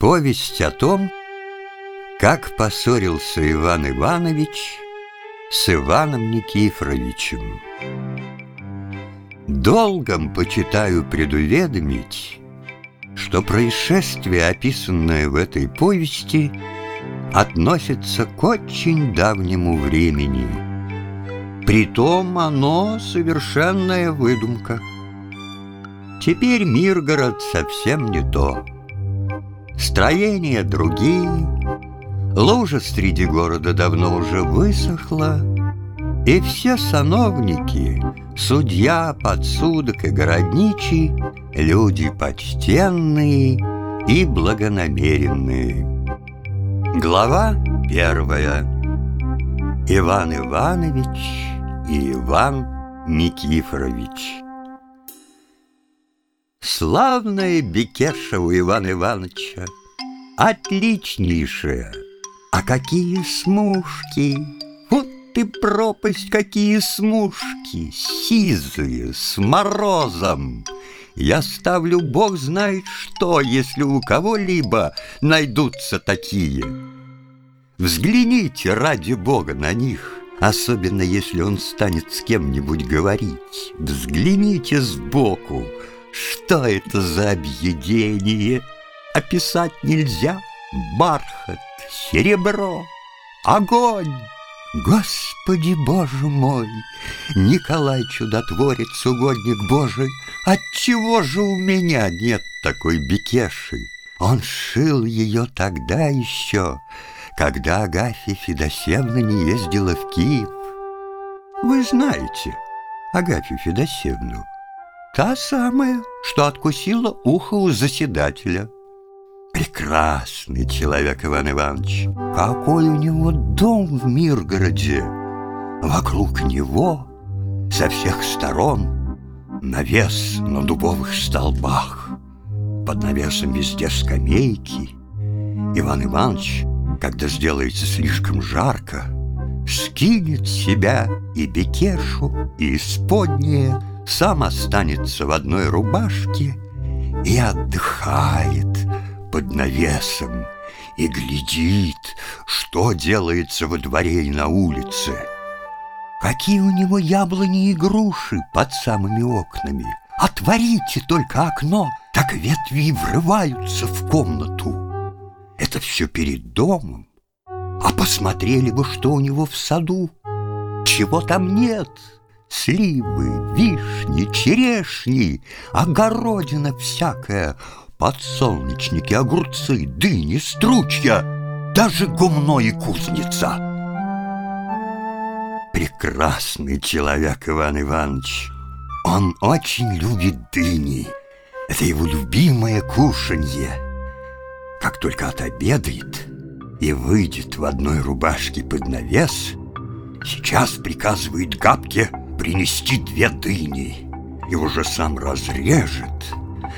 Повесть о том, как поссорился Иван Иванович с Иваном Никифоровичем. Долгом почитаю предуведомить, что происшествие, описанное в этой повести, относится к очень давнему времени. Притом оно совершенная выдумка. Теперь Миргород совсем не то. Строения другие, лужа среди города давно уже высохла, и все сановники, судья, подсудок и городничий, люди почтенные и благонамеренные. Глава первая. Иван Иванович и Иван Никифорович. Славная бекеша у Ивана Ивановича, отличнейшая. А какие смушки! Вот ты пропасть, какие смушки! Сизые, с морозом! Я ставлю бог знает что, если у кого-либо найдутся такие. Взгляните ради бога на них, особенно если он станет с кем-нибудь говорить. Взгляните сбоку, что это за объедение? Описать нельзя. Бархат, серебро, огонь. Господи, Боже мой! Николай Чудотворец, угодник Божий, Отчего же у меня нет такой бекеши? Он шил ее тогда еще, когда Агафья Федосевна не ездила в Киев. Вы знаете Агафью Федосевну? Та самая, что откусила ухо у заседателя. Прекрасный человек Иван Иванович. Какой у него дом в Миргороде. Вокруг него со всех сторон навес на дубовых столбах. Под навесом везде скамейки. Иван Иванович, когда сделается слишком жарко, скинет себя и бекешу, и исподнее – сам останется в одной рубашке и отдыхает под навесом и глядит, что делается во дворе и на улице. Какие у него яблони и груши под самыми окнами. Отворите только окно, так ветви врываются в комнату. Это все перед домом. А посмотрели бы, что у него в саду. Чего там нет — Сливы, вишни, черешни, огородина всякая, Подсолнечники, огурцы, дыни, стручья, Даже гумно и кузница. Прекрасный человек Иван Иванович. Он очень любит дыни. Это его любимое кушанье. Как только отобедает и выйдет в одной рубашке под навес, сейчас приказывает Габке принести две дыни и уже сам разрежет,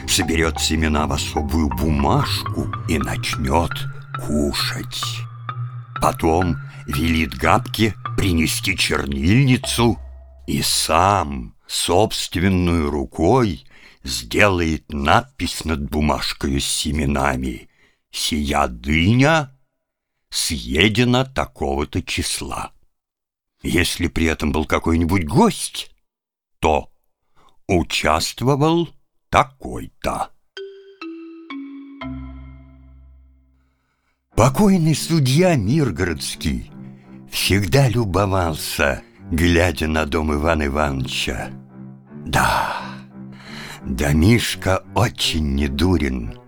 соберет семена в особую бумажку и начнет кушать. Потом велит Габке принести чернильницу и сам собственную рукой сделает надпись над бумажкой с семенами «Сия дыня съедена такого-то числа». Если при этом был какой-нибудь гость, то участвовал такой-то. Покойный судья Миргородский всегда любовался, глядя на дом Ивана Ивановича. Да, домишка очень недурен,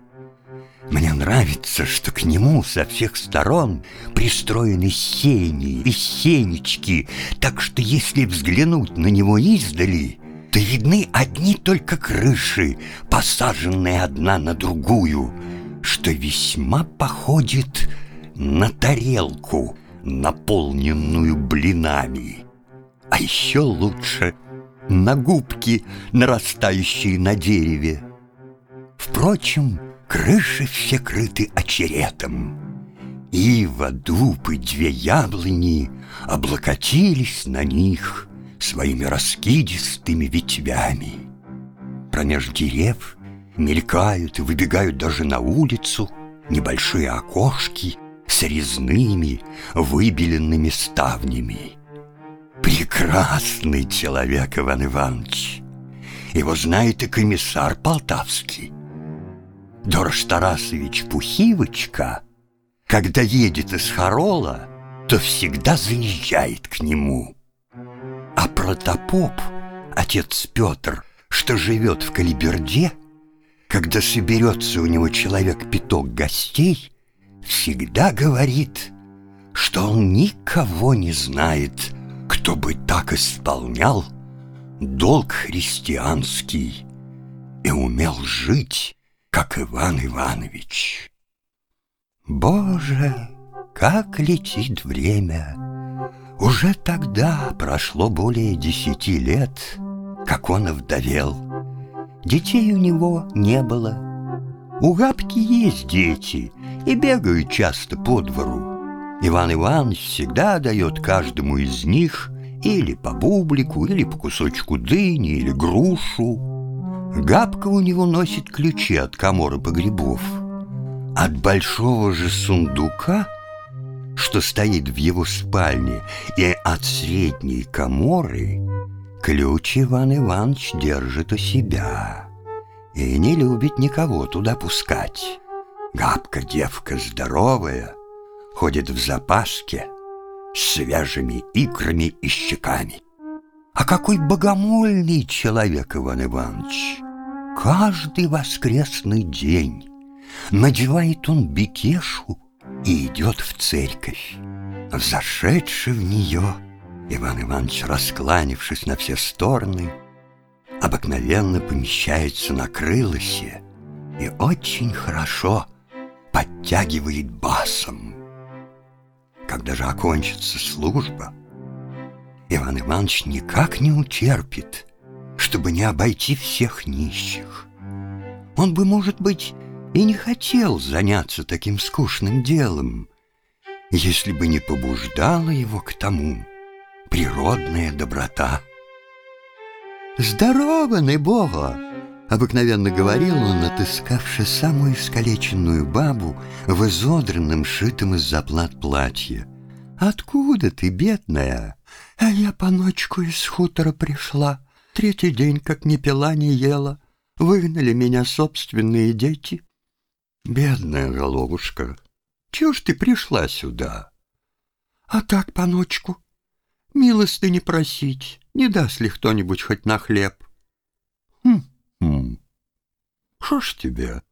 мне нравится, что к нему со всех сторон пристроены сени и сенечки, так что если взглянуть на него издали, то видны одни только крыши, посаженные одна на другую, что весьма походит на тарелку, наполненную блинами. А еще лучше на губки, нарастающие на дереве. Впрочем, Крыши все крыты очеретом. Ива, дуб и две яблони облокотились на них своими раскидистыми ветвями. Промеж дерев мелькают и выбегают даже на улицу небольшие окошки с резными выбеленными ставнями. Прекрасный человек Иван Иванович. Его знает и комиссар Полтавский. Дорож Тарасович Пухивочка, когда едет из Харола, то всегда заезжает к нему. А протопоп, отец Петр, что живет в Калиберде, когда соберется у него человек пяток гостей, всегда говорит, что он никого не знает, кто бы так исполнял долг христианский и умел жить, как Иван Иванович. Боже, как летит время! Уже тогда прошло более десяти лет, как он овдовел. Детей у него не было. У Габки есть дети и бегают часто по двору. Иван Иванович всегда дает каждому из них или по бублику, или по кусочку дыни, или грушу. Габка у него носит ключи от коморы погребов. От большого же сундука, что стоит в его спальне, и от средней коморы ключ Иван Иванович держит у себя и не любит никого туда пускать. Габка девка здоровая, ходит в запаске с свежими икрами и щеками. А какой богомольный человек Иван Иванович! Каждый воскресный день надевает он бикешу и идет в церковь. Зашедший в нее, Иван Иванович, раскланившись на все стороны, обыкновенно помещается на крылосе и очень хорошо подтягивает басом. Когда же окончится служба, Иван Иванович никак не утерпит, чтобы не обойти всех нищих. Он бы, может быть, и не хотел заняться таким скучным делом, если бы не побуждала его к тому природная доброта. «Здорово, Бога!» — обыкновенно говорил он, отыскавши самую искалеченную бабу в изодранном, шитом из заплат платье. «Откуда ты, бедная?» «А я по ночку из хутора пришла. Третий день, как ни пила, ни ела. Выгнали меня собственные дети. Бедная головушка, чего ж ты пришла сюда? А так, паночку, милости не просить, не даст ли кто-нибудь хоть на хлеб? Хм-хм, что ж тебе,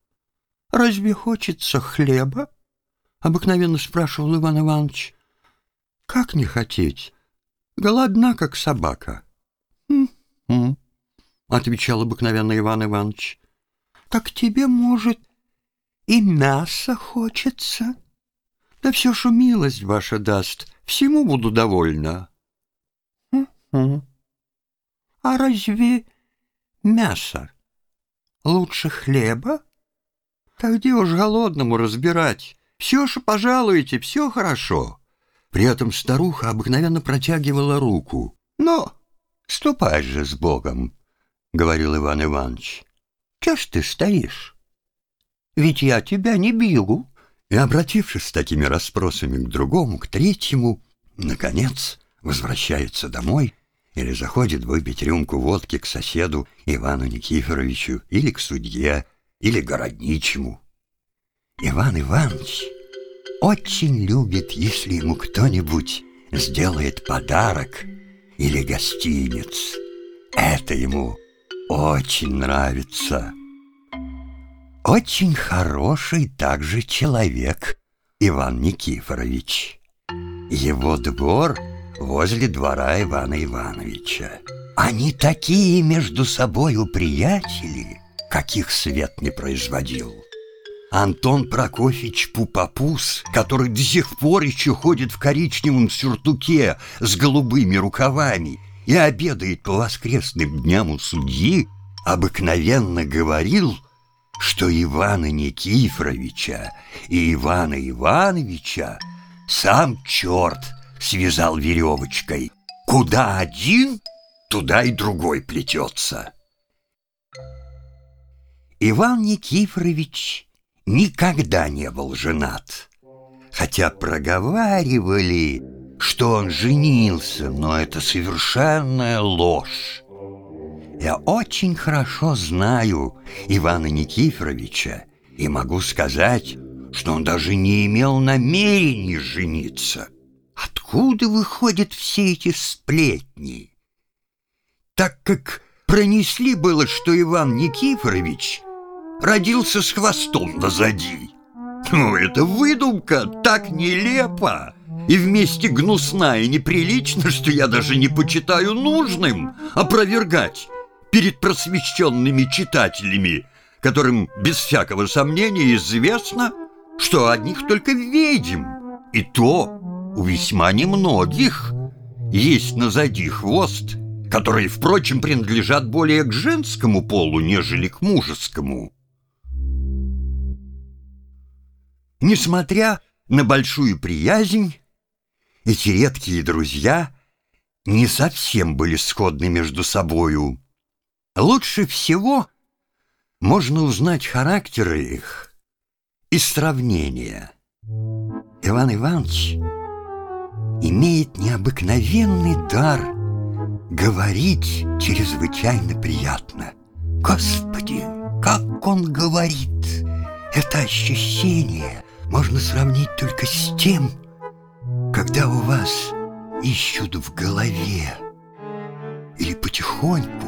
разве хочется хлеба? Обыкновенно спрашивал Иван Иванович. Как не хотеть? Голодна, как собака. Хм-хм, отвечал обыкновенно Иван Иванович. Так тебе, может, и мяса хочется. Да все, что милость ваша даст, всему буду довольна. А разве мясо лучше хлеба? Так где уж голодному разбирать? Все, что пожалуете, все хорошо. При этом старуха обыкновенно протягивала руку. «Ну, ступай же с Богом», — говорил Иван Иванович. «Че ж ты стоишь?» ведь я тебя не бью». И, обратившись с такими расспросами к другому, к третьему, наконец возвращается домой или заходит выпить рюмку водки к соседу Ивану Никифоровичу или к судье, или городничему. Иван Иванович очень любит, если ему кто-нибудь сделает подарок или гостиниц. Это ему очень нравится. Очень хороший также человек Иван Никифорович. Его двор возле двора Ивана Ивановича. Они такие между собою приятели, каких свет не производил. Антон Прокофьевич Пупапус, который до сих пор еще ходит в коричневом сюртуке с голубыми рукавами и обедает по воскресным дням у судьи, обыкновенно говорил – что Ивана Никифоровича и Ивана Ивановича сам черт связал веревочкой. Куда один, туда и другой плетется. Иван Никифорович никогда не был женат. Хотя проговаривали, что он женился, но это совершенная ложь. Я очень хорошо знаю Ивана Никифоровича и могу сказать, что он даже не имел намерения жениться. Откуда выходят все эти сплетни? Так как пронесли было, что Иван Никифорович родился с хвостом назади. Ну, это выдумка, так нелепо и вместе гнусна и неприлично, что я даже не почитаю нужным опровергать перед просвещенными читателями, которым без всякого сомнения известно, что одних только ведьм, и то у весьма немногих есть назади хвост, которые, впрочем, принадлежат более к женскому полу, нежели к мужескому. Несмотря на большую приязнь, эти редкие друзья не совсем были сходны между собою. Лучше всего можно узнать характеры их из сравнения. Иван Иванович имеет необыкновенный дар говорить чрезвычайно приятно. Господи, как он говорит! Это ощущение можно сравнить только с тем, когда у вас ищут в голове или потихоньку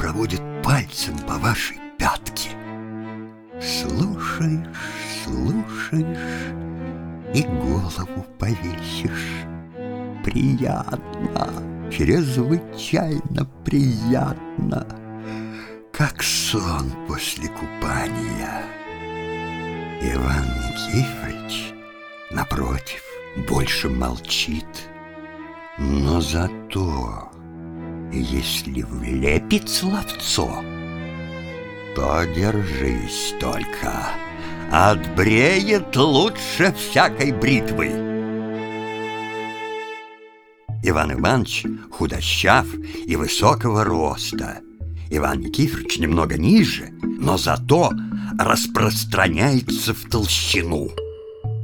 проводят пальцем по вашей пятке. Слушаешь, слушаешь и голову повесишь. Приятно, чрезвычайно приятно, как сон после купания. Иван Никифорович, напротив, больше молчит. Но зато, если влепит словцо, то держись только, отбреет лучше всякой бритвы. Иван Иванович худощав и высокого роста. Иван Никифорович немного ниже, но зато распространяется в толщину.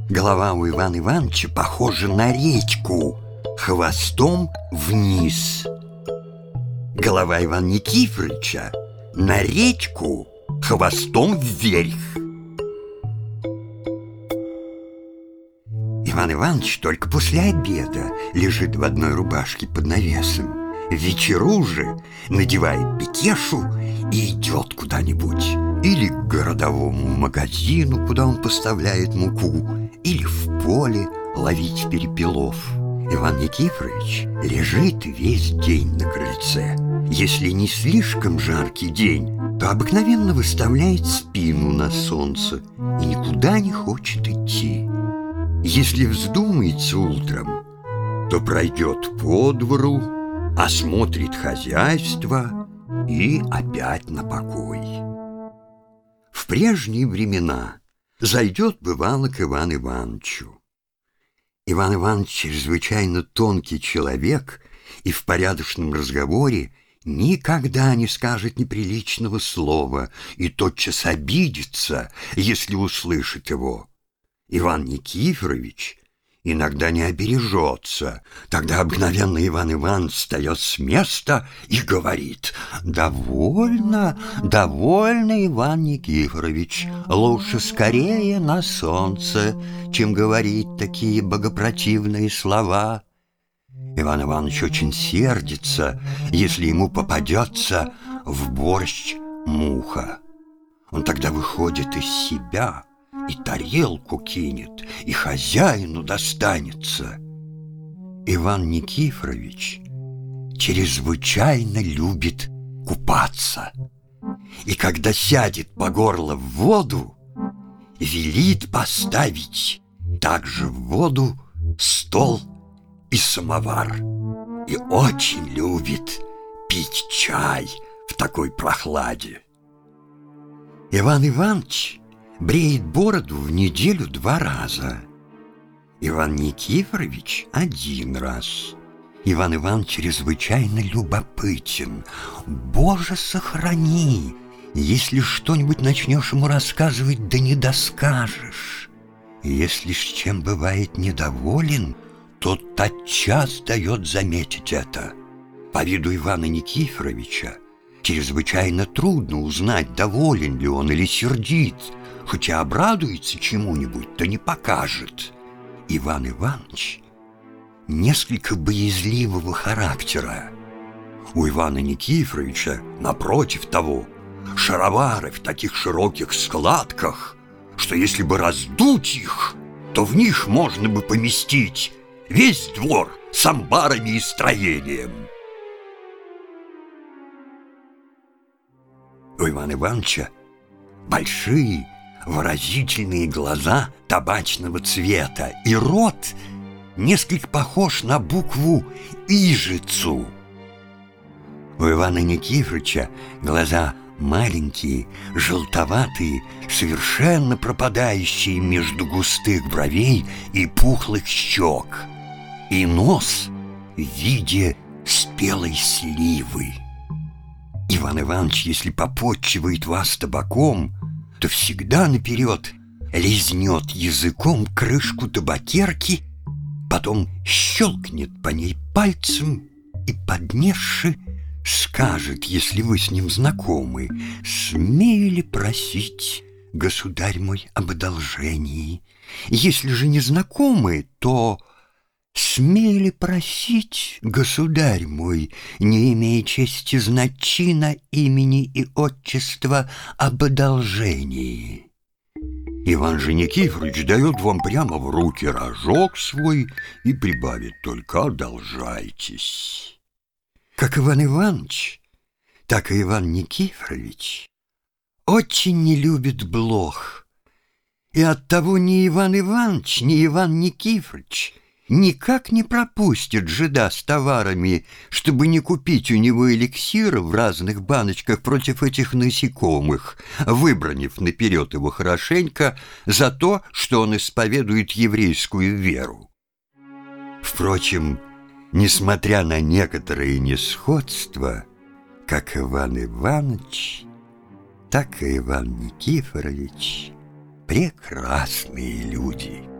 Голова у Ивана Ивановича похожа на речку, хвостом вниз. Голова Ивана Никифоровича на речку, хвостом вверх. Иван Иванович только после обеда лежит в одной рубашке под навесом. Вечеру же надевает бекешу и идет куда-нибудь. Или к городовому магазину, куда он поставляет муку, или в поле ловить перепелов. Иван Никифорович лежит весь день на крыльце. Если не слишком жаркий день, то обыкновенно выставляет спину на солнце и никуда не хочет идти. Если вздумается утром, то пройдет по двору, осмотрит хозяйство и опять на покой. В прежние времена зайдет бывало к Ивану Ивановичу. Иван Иванович чрезвычайно тонкий человек и в порядочном разговоре никогда не скажет неприличного слова и тотчас обидится, если услышит его. Иван Никифорович иногда не обережется. Тогда обыкновенно Иван Иванович встает с места и говорит «Довольно, довольно, Иван Никифорович, лучше скорее на солнце, чем говорить такие богопротивные слова». Иван Иванович очень сердится, если ему попадется в борщ муха. Он тогда выходит из себя – и тарелку кинет, и хозяину достанется. Иван Никифорович чрезвычайно любит купаться. И когда сядет по горло в воду, велит поставить также в воду стол и самовар. И очень любит пить чай в такой прохладе. Иван Иванович бреет бороду в неделю два раза. Иван Никифорович один раз. Иван Иван чрезвычайно любопытен. Боже, сохрани! Если что-нибудь начнешь ему рассказывать, да не доскажешь. Если с чем бывает недоволен, то тотчас дает заметить это. По виду Ивана Никифоровича чрезвычайно трудно узнать, доволен ли он или сердит, хотя обрадуется чему-нибудь, то не покажет. Иван Иванович несколько боязливого характера. У Ивана Никифоровича, напротив того, шаровары в таких широких складках, что если бы раздуть их, то в них можно бы поместить весь двор с амбарами и строением. У Ивана Ивановича большие выразительные глаза табачного цвета и рот несколько похож на букву «Ижицу». У Ивана Никифоровича глаза маленькие, желтоватые, совершенно пропадающие между густых бровей и пухлых щек, и нос в виде спелой сливы. Иван Иванович, если попотчивает вас табаком, то всегда наперед лизнет языком крышку табакерки, потом щелкнет по ней пальцем и, поднесши, скажет, если вы с ним знакомы, смею ли просить, государь мой, об одолжении? Если же не знакомы, то смели просить, государь мой, не имея чести знать имени и отчества об одолжении. Иван же Никифорович дает вам прямо в руки рожок свой и прибавит только «одолжайтесь». Как Иван Иванович, так и Иван Никифорович очень не любит блох. И оттого ни Иван Иванович, ни Иван Никифорович никак не пропустят жида с товарами, чтобы не купить у него эликсира в разных баночках против этих насекомых, выбранив наперед его хорошенько за то, что он исповедует еврейскую веру. Впрочем, несмотря на некоторые несходства, как Иван Иванович, так и Иван Никифорович прекрасные люди.